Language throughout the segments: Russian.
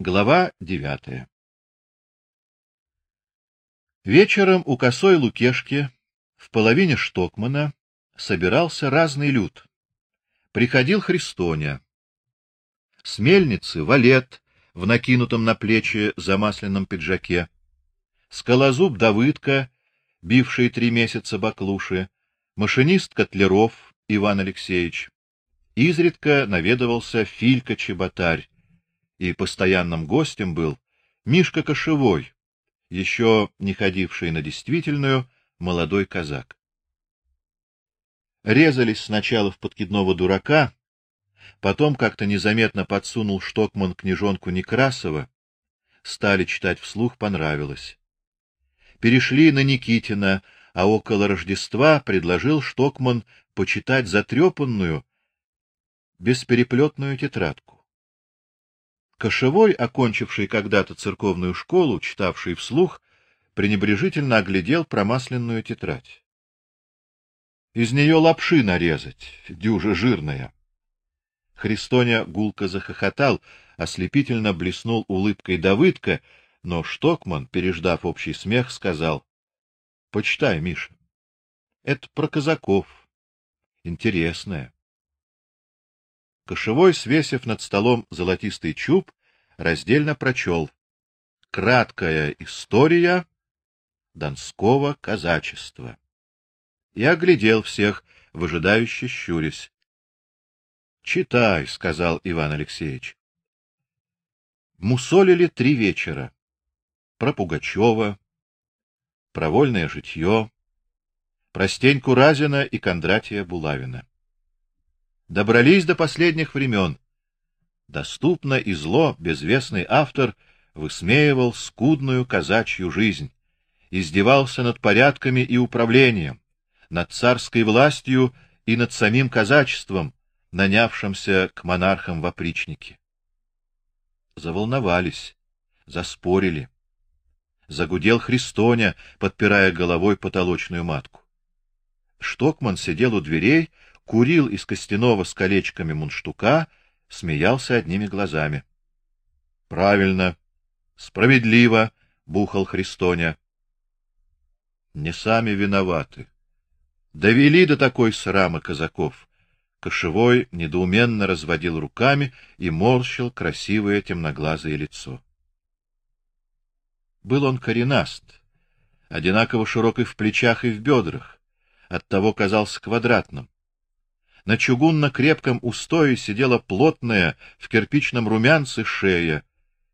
Глава девятая Вечером у косой Лукешки в половине Штокмана собирался разный люд. Приходил Христоня. С мельницы валет в накинутом на плечи замасленном пиджаке, скалозуб Давыдка, бивший три месяца баклуши, машинист Котлеров Иван Алексеевич. Изредка наведывался Филька Чеботарь, и постоянным гостем был Мишка Кошевой, еще не ходивший на действительную, молодой казак. Резались сначала в подкидного дурака, потом как-то незаметно подсунул Штокман книжонку Некрасова, стали читать вслух, понравилось. Перешли на Никитина, а около Рождества предложил Штокман почитать затрепанную, беспереплетную тетрадку. Кошевой, окончивший когда-то церковную школу, читавший вслух, пренебрежительно оглядел промасленную тетрадь. Из нее лапши нарезать, дюжа жирная. Христоня гулко захохотал, ослепительно блеснул улыбкой Давыдка, но Штокман, переждав общий смех, сказал: "Почитай, Миша. Это про казаков. Интересное". Кошевой, свесив над столом золотистый чуб, раздельно прочел: Краткая история донского казачества. И оглядел всех, выжидающе щурясь. Читай, сказал Иван Алексеевич. Мусолили три вечера. Про Пугачева, про вольное житье, про Стеньку Разина и Кондратия Булавина добрались до последних времен. Доступно и зло безвестный автор высмеивал скудную казачью жизнь, издевался над порядками и управлением, над царской властью и над самим казачеством, нанявшимся к монархам в опричники. Заволновались, заспорили. Загудел Христоня, подпирая головой потолочную матку. Штокман сидел у дверей, курил из костяного с колечками мундштука, смеялся одними глазами. Правильно, справедливо, бухал Христоня. Не сами виноваты. Довели до такой срамы казаков. Кошевой недоуменно разводил руками и морщил красивое темноглазое лицо. Был он коренаст, одинаково широкий в плечах и в бедрах, оттого казался квадратным. На чугунно-крепком устое сидела плотная в кирпичном румянце шея,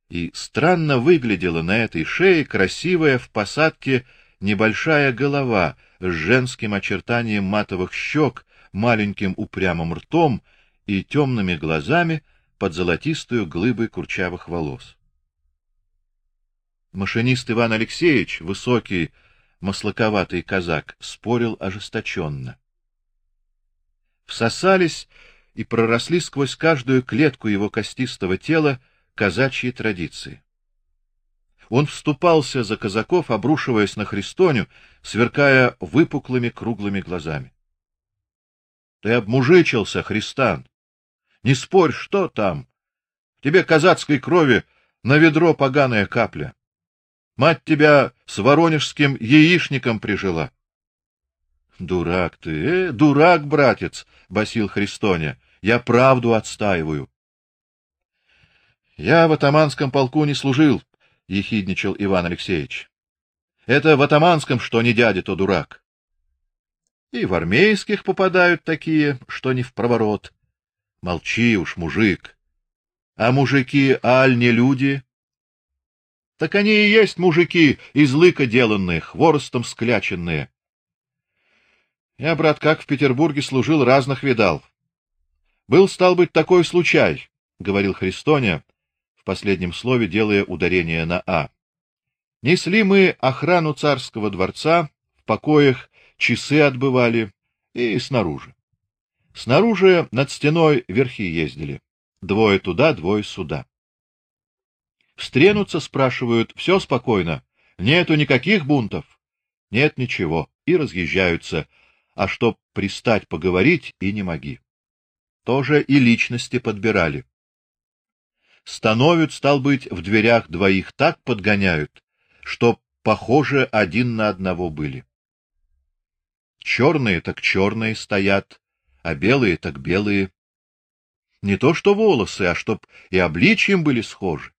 и странно выглядела на этой шее красивая в посадке небольшая голова с женским очертанием матовых щек, маленьким упрямым ртом и темными глазами под золотистую глыбой курчавых волос. Машинист Иван Алексеевич, высокий, маслаковатый казак, спорил ожесточенно всосались и проросли сквозь каждую клетку его костистого тела казачьи традиции. Он вступался за казаков, обрушиваясь на Христоню, сверкая выпуклыми круглыми глазами. Ты обмужичился, Христан. Не спорь, что там. тебе казацкой крови на ведро поганая капля. Мать тебя с воронежским яичником прижила. Дурак ты, э, дурак, братец, басил Христоня. Я правду отстаиваю. Я в атаманском полку не служил, ехидничал Иван Алексеевич. Это в атаманском, что не дядя, то дурак. И в армейских попадают такие, что не в проворот. Молчи уж, мужик. А мужики аль не люди? Так они и есть мужики, из лыка деланные, хворостом скляченные. Я, брат, как в Петербурге служил, разных видал. Был стал быть такой случай, говорил Христоня, в последнем слове делая ударение на а. Несли мы охрану царского дворца, в покоях часы отбывали и снаружи. Снаружи над стеной верхи ездили. Двое туда, двое сюда. Встренутся, спрашивают: все спокойно? Нету никаких бунтов?" "Нет ничего" и разъезжаются а чтоб пристать поговорить и не моги. Тоже и личности подбирали. становят, стал быть, в дверях двоих так подгоняют, что похоже один на одного были. Черные так черные стоят, а белые так белые. Не то что волосы, а чтоб и обличьем были схожи.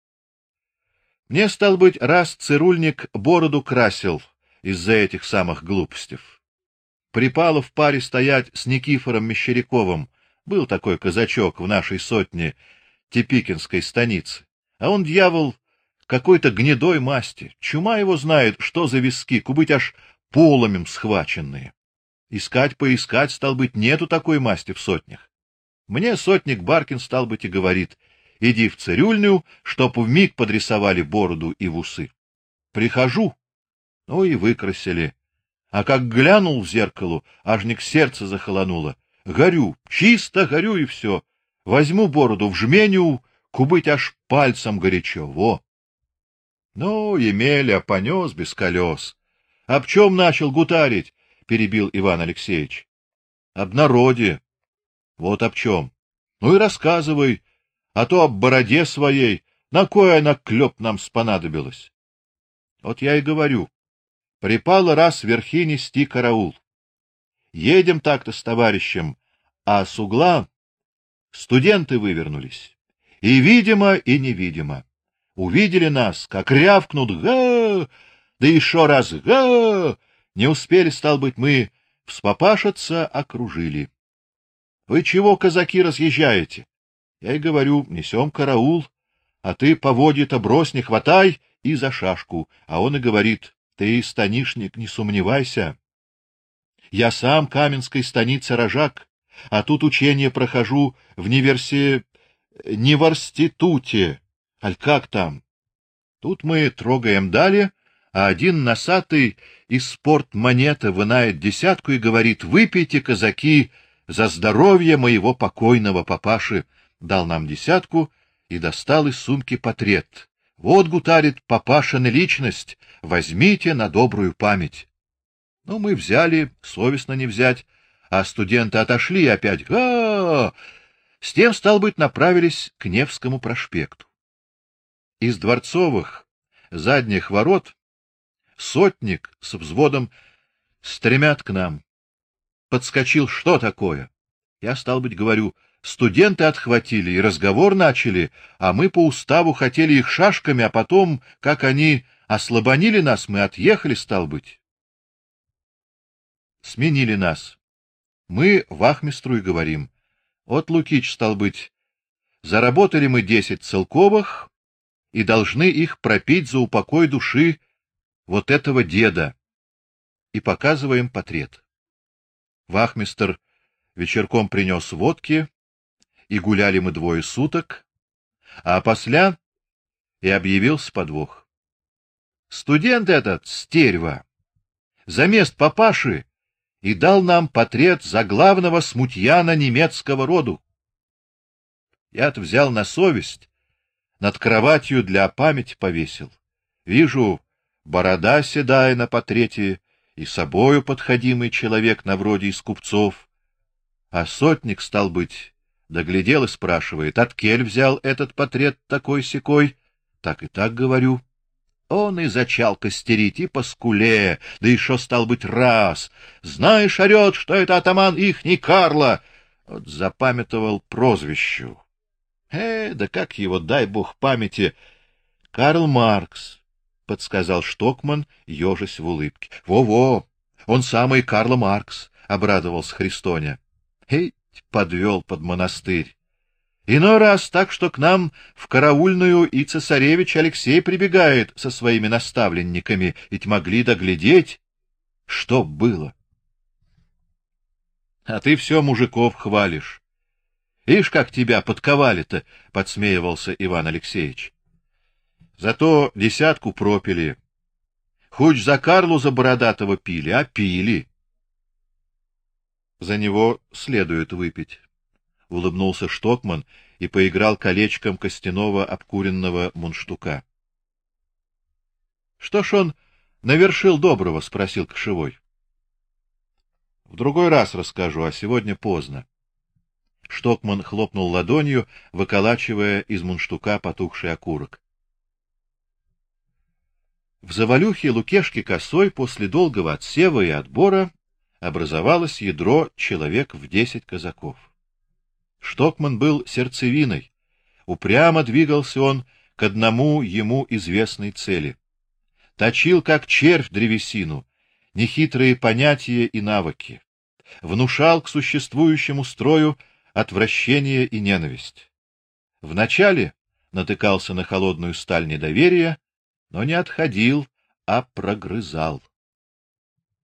Мне стал быть раз цирульник бороду красил из-за этих самых глупостей. Припало в паре стоять с Никифором Мещеряковым. Был такой казачок в нашей сотне Тепикинской станицы. А он дьявол какой-то гнедой масти. Чума его знает, что за виски, кубыть аж поломем схваченные. Искать поискать стал быть нету такой масти в сотнях. Мне сотник Баркин стал быть и говорит: "Иди в цирюльню, чтоб в миг подрисовали бороду и в усы". Прихожу, ну и выкрасили. А как глянул в зеркало, аж не к сердцу захолонуло. Горю, чисто горю и все. Возьму бороду в жменю, кубыть аж пальцем горячо. Во. Ну, Емеля понес без колес. Об чем начал гутарить? перебил Иван Алексеевич. Об народе. Вот об чем. Ну и рассказывай, а то об бороде своей, на кой она клеп нам спонадобилась. Вот я и говорю. Припало раз верхи нести караул. Едем так-то с товарищем, а с угла студенты вывернулись. И видимо, и невидимо. Увидели нас, как рявкнут: "Га!" Да еще раз: "Га!" Не успели, стал быть, мы вспопашиться, окружили. Вы чего, казаки, разъезжаете? Я и говорю, несем караул, а ты поводья-то брось, не хватай и за шашку. А он и говорит: ты станишник, не сомневайся. Я сам каменской станицы рожак, а тут учение прохожу в универсе не в институте, аль как там. Тут мы трогаем далее, а один носатый из спорт-монета вынает десятку и говорит: "Выпейте, казаки, за здоровье моего покойного папаши". Дал нам десятку и достал из сумки портрет. Вот гутарит папашина личность, возьмите на добрую память. Ну мы взяли, совестно не взять, а студенты отошли и опять: "Га!" С тем стал быть направились к Невскому проспекту. Из дворцовых задних ворот Сотник с взводом стремят к нам. Подскочил, что такое? Я стал быть говорю: студенты отхватили и разговор начали, а мы по уставу хотели их шашками, а потом, как они ослабонили нас, мы отъехали, стал быть. Сменили нас. Мы вахмистру и говорим: "От Лукич стал быть, заработали мы десять целковых и должны их пропить за упокой души вот этого деда и показываем портрет. Вахмистр вечерком принес водки, и гуляли мы двое суток, а после и объявился подвох. Студент этот стерва за мест папаши и дал нам портрет заглавного смутьяна немецкого роду. Я-то взял на совесть, над кроватью для памяти повесил. Вижу, борода седая на портрете и собою подходимый человек на вроде из купцов. А сотник стал быть, доглядел и спрашивает: "От кель взял этот портрет такой секой?" Так и так говорю. Он и зачал костерить и по скуле, да еще стал быть раз. Знаешь, орет, что это атаман ихний Карла. Вот запамятовал прозвищу. Э, да как его, дай бог памяти, Карл Маркс подсказал Штокман, ежась в улыбке. Во-во, он самый Карл Маркс, обрадовался Христоня. Эй, подвел под монастырь. Иной раз так, что к нам в караульную и цесаревич Алексей прибегает со своими наставленниками, ведь могли доглядеть, что было. А ты все мужиков хвалишь. Ишь, как тебя подковали-то, подсмеивался Иван Алексеевич. Зато десятку пропили. Хоть за Карлу за бородатого пили, а пили. За него следует выпить. Улыбнулся Штокман и поиграл колечком костяного обкуренного мундштука. Что ж он навершил доброго, спросил Кошевой. В другой раз расскажу, а сегодня поздно. Штокман хлопнул ладонью, выколачивая из мундштука потухший окурок. В завалюхе Лукешки косой после долгого отсева и отбора образовалось ядро человек в десять казаков. Штокман был сердцевиной, упрямо двигался он к одному ему известной цели. Точил как червь древесину, нехитрые понятия и навыки, внушал к существующему строю отвращение и ненависть. Вначале натыкался на холодную сталь недоверия, но не отходил, а прогрызал.